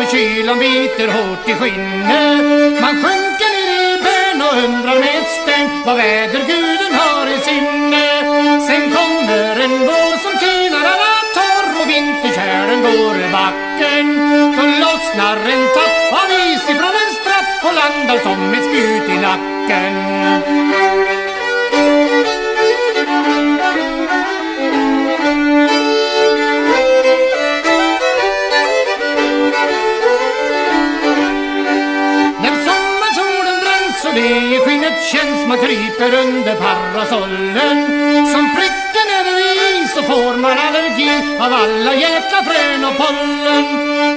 och kylan biter hårt i skinnet. Man sjunker ner i ben och undrar med ett vad väderguden har i sinne. Sen kommer en vår som tinar alla torr och vinterkärlen går i backen. Då lossnar en tapp av is ifrån en strapp och landar som ett spjut i nacken. Och skinnet känns man kryper under parasollen. Som pricken över i så får man allergi av alla jäkla frön och pollen.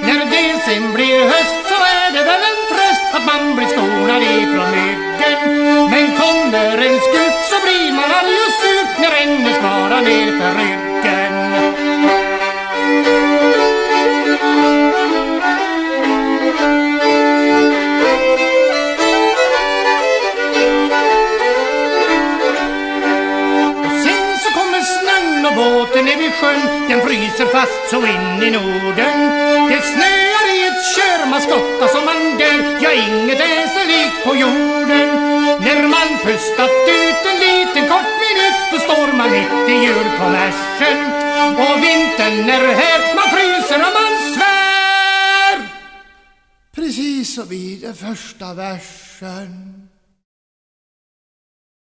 När det sen blir höst så är det väl en tröst att man blir skonad ifrån myggen Men kommer en skut så blir man arg och sur när regnet sparar ner för ryggen. Och båten är vid sjön. Den fryser fast så in i Norden. Det snöar i ett kör, man skottar som man dör. Ja, inget är så likt på jorden. När man pustat ut en liten kort minut Då står man mitt i julkommersen. Och vintern är här, man fryser och man svär. Precis som i den första versen.